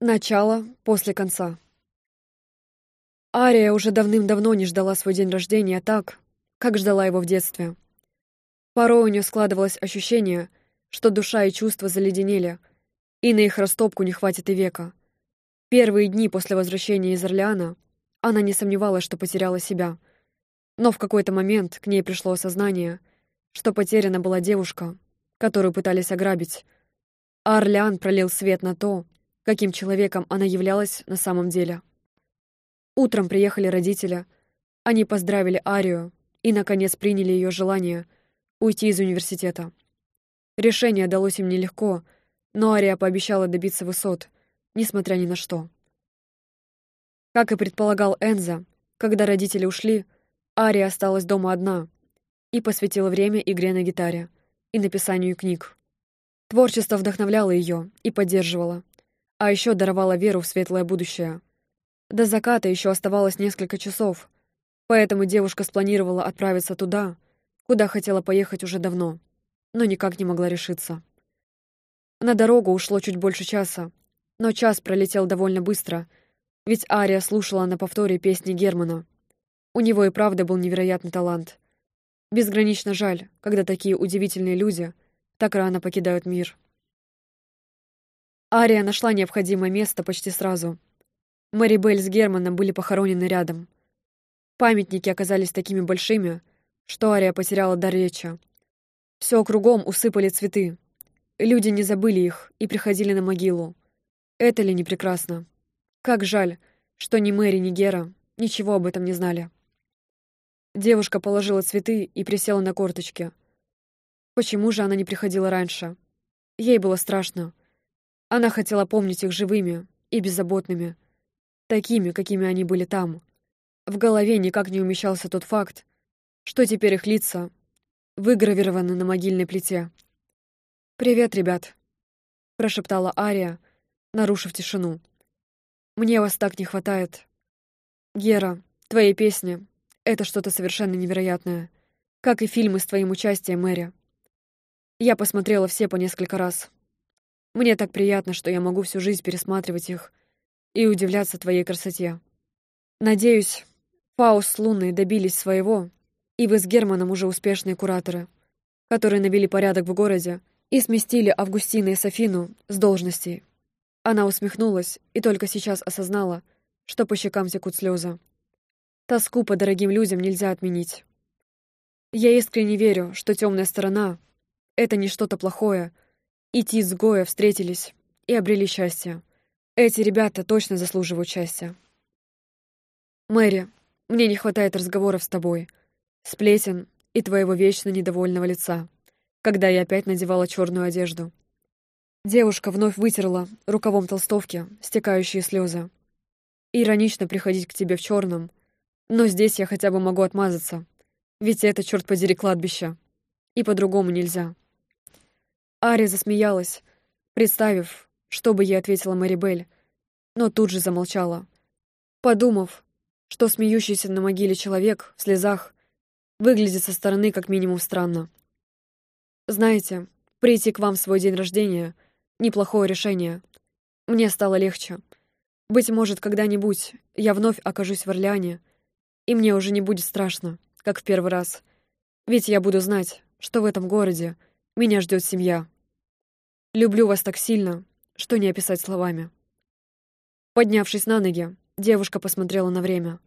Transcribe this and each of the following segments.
Начало после конца. Ария уже давным-давно не ждала свой день рождения так, как ждала его в детстве. Порой у нее складывалось ощущение, что душа и чувства заледенели, и на их растопку не хватит и века. Первые дни после возвращения из Орлеана она не сомневалась, что потеряла себя. Но в какой-то момент к ней пришло осознание, что потеряна была девушка, которую пытались ограбить, а Орлеан пролил свет на то, каким человеком она являлась на самом деле. Утром приехали родители, они поздравили Арию и, наконец, приняли ее желание уйти из университета. Решение далось им нелегко, но Ария пообещала добиться высот, несмотря ни на что. Как и предполагал Энза, когда родители ушли, Ария осталась дома одна и посвятила время игре на гитаре и написанию книг. Творчество вдохновляло ее и поддерживало а еще даровала веру в светлое будущее. До заката еще оставалось несколько часов, поэтому девушка спланировала отправиться туда, куда хотела поехать уже давно, но никак не могла решиться. На дорогу ушло чуть больше часа, но час пролетел довольно быстро, ведь Ария слушала на повторе песни Германа. У него и правда был невероятный талант. Безгранично жаль, когда такие удивительные люди так рано покидают мир. Ария нашла необходимое место почти сразу. Мэри Белль с Германом были похоронены рядом. Памятники оказались такими большими, что Ария потеряла дар речи. Все кругом усыпали цветы. Люди не забыли их и приходили на могилу. Это ли не прекрасно? Как жаль, что ни Мэри, ни Гера ничего об этом не знали. Девушка положила цветы и присела на корточки. Почему же она не приходила раньше? Ей было страшно. Она хотела помнить их живыми и беззаботными, такими, какими они были там. В голове никак не умещался тот факт, что теперь их лица выгравированы на могильной плите. «Привет, ребят», — прошептала Ария, нарушив тишину. «Мне вас так не хватает. Гера, твои песни — это что-то совершенно невероятное, как и фильмы с твоим участием, Мэри. Я посмотрела все по несколько раз». Мне так приятно, что я могу всю жизнь пересматривать их и удивляться твоей красоте. Надеюсь, Фауст с Луной добились своего, и вы с Германом уже успешные кураторы, которые навели порядок в городе и сместили Августина и Софину с должностей. Она усмехнулась и только сейчас осознала, что по щекам текут слезы. Тоску по дорогим людям нельзя отменить. Я искренне верю, что темная сторона — это не что-то плохое — и Тит с Гоя встретились и обрели счастье. Эти ребята точно заслуживают счастья. Мэри, мне не хватает разговоров с тобой, сплетен и твоего вечно недовольного лица, когда я опять надевала черную одежду. Девушка вновь вытерла рукавом толстовки стекающие слезы. Иронично приходить к тебе в черном, но здесь я хотя бы могу отмазаться, ведь это, черт подери, кладбище, и по-другому нельзя. Ари засмеялась, представив, что бы ей ответила Мэри Белль, но тут же замолчала, подумав, что смеющийся на могиле человек в слезах выглядит со стороны как минимум странно. «Знаете, прийти к вам в свой день рождения — неплохое решение. Мне стало легче. Быть может, когда-нибудь я вновь окажусь в Орлеане, и мне уже не будет страшно, как в первый раз. Ведь я буду знать, что в этом городе — меня ждет семья. Люблю вас так сильно, что не описать словами. Поднявшись на ноги, девушка посмотрела на время.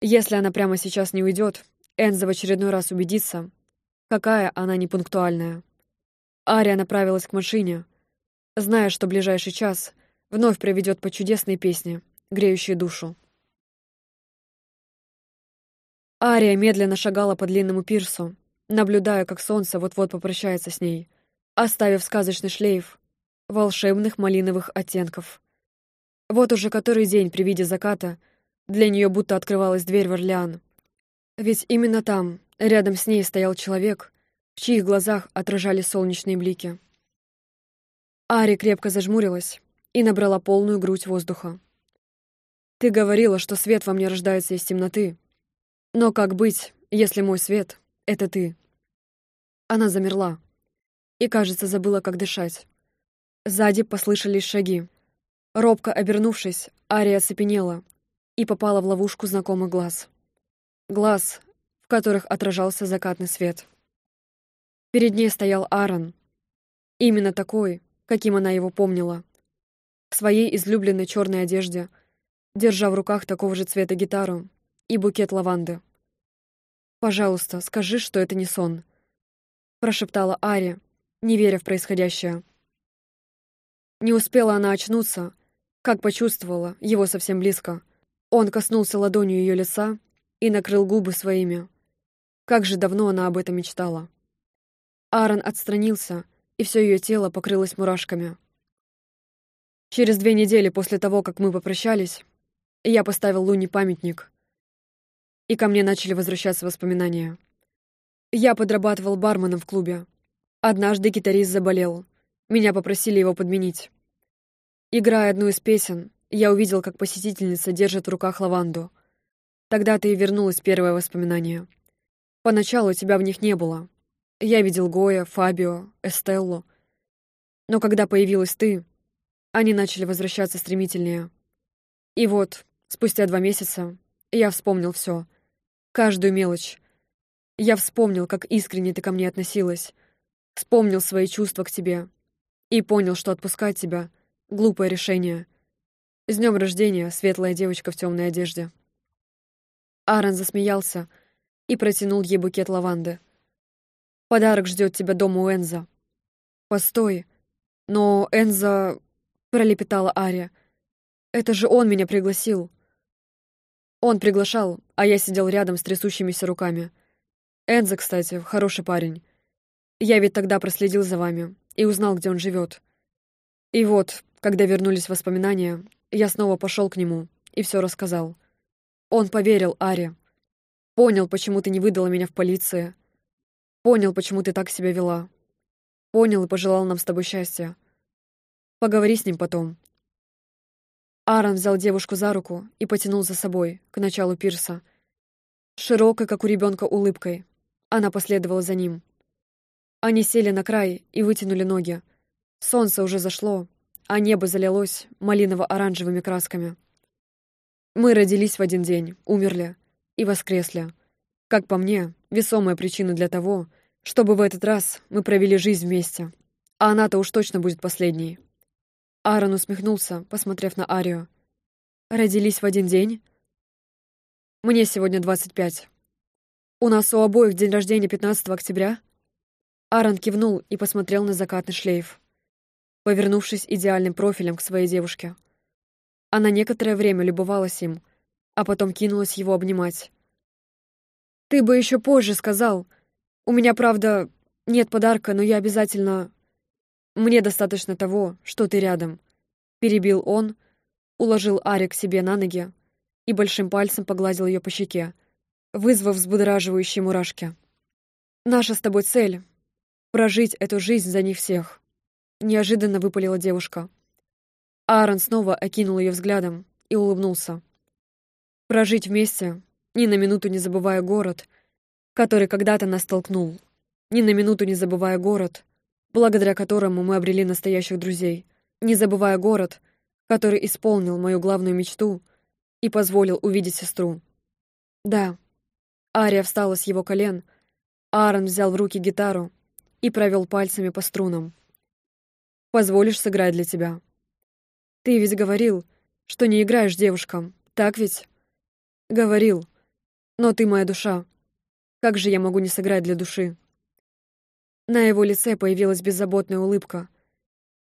Если она прямо сейчас не уйдет, Энза в очередной раз убедится, какая она непунктуальная. Ария направилась к машине, зная, что ближайший час вновь проведет по чудесной песне, греющей душу. Ария медленно шагала по длинному пирсу, наблюдая, как солнце вот-вот попрощается с ней, оставив сказочный шлейф волшебных малиновых оттенков. Вот уже который день при виде заката для нее будто открывалась дверь в Орлеан. Ведь именно там, рядом с ней, стоял человек, в чьих глазах отражали солнечные блики. Ари крепко зажмурилась и набрала полную грудь воздуха. «Ты говорила, что свет во мне рождается из темноты. Но как быть, если мой свет это ты». Она замерла и, кажется, забыла, как дышать. Сзади послышались шаги. Робко обернувшись, Ария оцепенела и попала в ловушку знакомых глаз. Глаз, в которых отражался закатный свет. Перед ней стоял Аарон. Именно такой, каким она его помнила. В своей излюбленной черной одежде, держа в руках такого же цвета гитару и букет лаванды. «Пожалуйста, скажи, что это не сон», — прошептала Ари, не веря в происходящее. Не успела она очнуться, как почувствовала его совсем близко. Он коснулся ладонью ее лица и накрыл губы своими. Как же давно она об этом мечтала. Аарон отстранился, и все ее тело покрылось мурашками. Через две недели после того, как мы попрощались, я поставил Луне памятник, и ко мне начали возвращаться воспоминания. Я подрабатывал барменом в клубе. Однажды гитарист заболел. Меня попросили его подменить. Играя одну из песен, я увидел, как посетительница держит в руках лаванду. Тогда-то и вернулось первое воспоминание. Поначалу тебя в них не было. Я видел Гоя, Фабио, Эстеллу. Но когда появилась ты, они начали возвращаться стремительнее. И вот, спустя два месяца, я вспомнил все, Каждую мелочь. Я вспомнил, как искренне ты ко мне относилась. Вспомнил свои чувства к тебе. И понял, что отпускать тебя Глупое решение. С днем рождения, светлая девочка в темной одежде. Аарон засмеялся и протянул ей букет лаванды. Подарок ждет тебя дома у Энза. Постой. Но Энза... пролепетала Ария. Это же он меня пригласил. Он приглашал, а я сидел рядом с трясущимися руками. Энза, кстати, хороший парень. Я ведь тогда проследил за вами и узнал, где он живет. И вот, когда вернулись воспоминания, я снова пошел к нему и все рассказал. Он поверил Аре. Понял, почему ты не выдала меня в полиции. Понял, почему ты так себя вела. Понял и пожелал нам с тобой счастья. Поговори с ним потом. Аарон взял девушку за руку и потянул за собой, к началу пирса. Широкой, как у ребенка, улыбкой. Она последовала за ним. Они сели на край и вытянули ноги. Солнце уже зашло, а небо залилось малиново-оранжевыми красками. Мы родились в один день, умерли и воскресли. Как по мне, весомая причина для того, чтобы в этот раз мы провели жизнь вместе. А она-то уж точно будет последней. Аарон усмехнулся, посмотрев на Арию. «Родились в один день?» «Мне сегодня 25. У нас у обоих день рождения 15 октября?» Аарон кивнул и посмотрел на закатный шлейф повернувшись идеальным профилем к своей девушке. Она некоторое время любовалась им, а потом кинулась его обнимать. «Ты бы еще позже сказал. У меня, правда, нет подарка, но я обязательно...» «Мне достаточно того, что ты рядом», — перебил он, уложил Арик себе на ноги и большим пальцем погладил ее по щеке, вызвав взбудораживающие мурашки. «Наша с тобой цель — прожить эту жизнь за них всех». Неожиданно выпалила девушка. Аарон снова окинул ее взглядом и улыбнулся. Прожить вместе, ни на минуту не забывая город, который когда-то нас столкнул, ни на минуту не забывая город, благодаря которому мы обрели настоящих друзей, не забывая город, который исполнил мою главную мечту и позволил увидеть сестру. Да, Ария встала с его колен, Аарон взял в руки гитару и провел пальцами по струнам позволишь сыграть для тебя. Ты ведь говорил, что не играешь девушкам, так ведь? Говорил. Но ты моя душа. Как же я могу не сыграть для души? На его лице появилась беззаботная улыбка.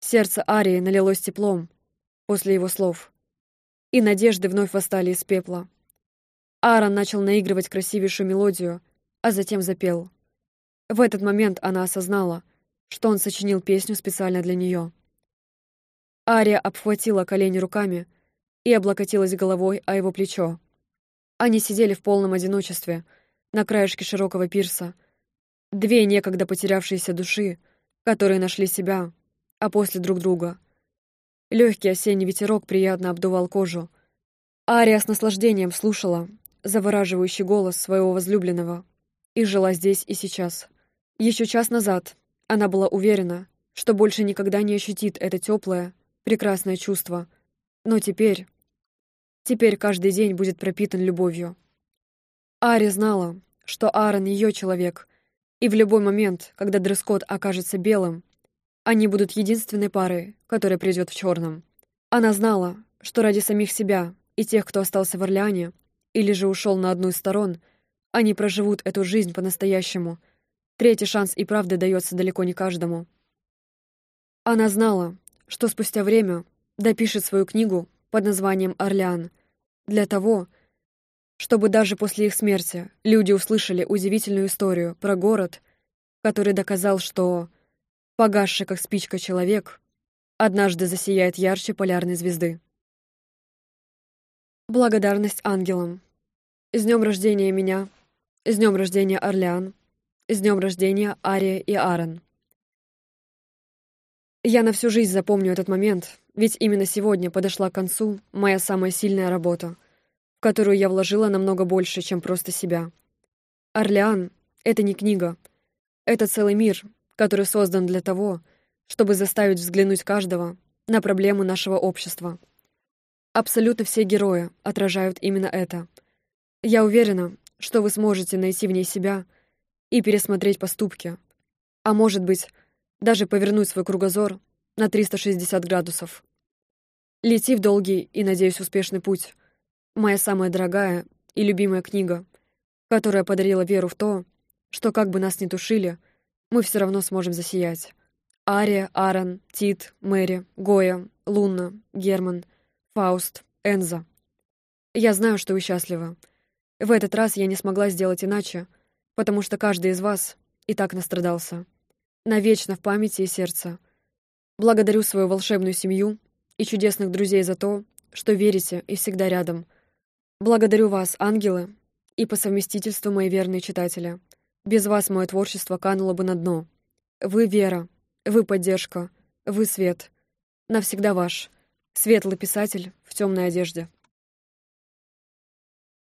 Сердце Арии налилось теплом после его слов. И надежды вновь восстали из пепла. Аарон начал наигрывать красивейшую мелодию, а затем запел. В этот момент она осознала — что он сочинил песню специально для нее. Ария обхватила колени руками и облокотилась головой о его плечо. Они сидели в полном одиночестве на краешке широкого пирса. Две некогда потерявшиеся души, которые нашли себя, а после друг друга. Легкий осенний ветерок приятно обдувал кожу. Ария с наслаждением слушала завораживающий голос своего возлюбленного и жила здесь и сейчас. Еще час назад она была уверена, что больше никогда не ощутит это теплое, прекрасное чувство, Но теперь... Теперь каждый день будет пропитан любовью. Ари знала, что Аарон — ее человек, и в любой момент, когда дресс-код окажется белым, они будут единственной парой, которая придет в черном. Она знала, что ради самих себя и тех, кто остался в Орлеане, или же ушел на одну из сторон, они проживут эту жизнь по-настоящему. Третий шанс и правда дается далеко не каждому. Она знала, что спустя время допишет свою книгу под названием «Орлеан» для того, чтобы даже после их смерти люди услышали удивительную историю про город, который доказал, что погасший как спичка человек однажды засияет ярче полярной звезды. Благодарность ангелам. С днем рождения меня. С днем рождения Орлеан. С днем рождения Ария и Аарон. Я на всю жизнь запомню этот момент, ведь именно сегодня подошла к концу моя самая сильная работа, которую я вложила намного больше, чем просто себя. Орлеан — это не книга. Это целый мир, который создан для того, чтобы заставить взглянуть каждого на проблему нашего общества. Абсолютно все герои отражают именно это. Я уверена, что вы сможете найти в ней себя и пересмотреть поступки. А может быть, даже повернуть свой кругозор на 360 градусов. Лети в долгий и, надеюсь, успешный путь. Моя самая дорогая и любимая книга, которая подарила веру в то, что как бы нас ни тушили, мы все равно сможем засиять. Ария, Аарон, Тит, Мэри, Гоя, Луна, Герман, Фауст, Энза. Я знаю, что вы счастливы. В этот раз я не смогла сделать иначе, потому что каждый из вас и так настрадался. Навечно в памяти и сердце. Благодарю свою волшебную семью и чудесных друзей за то, что верите и всегда рядом. Благодарю вас, ангелы, и по совместительству мои верные читатели. Без вас мое творчество кануло бы на дно. Вы — вера, вы поддержка, вы свет. Навсегда ваш. Светлый писатель в темной одежде.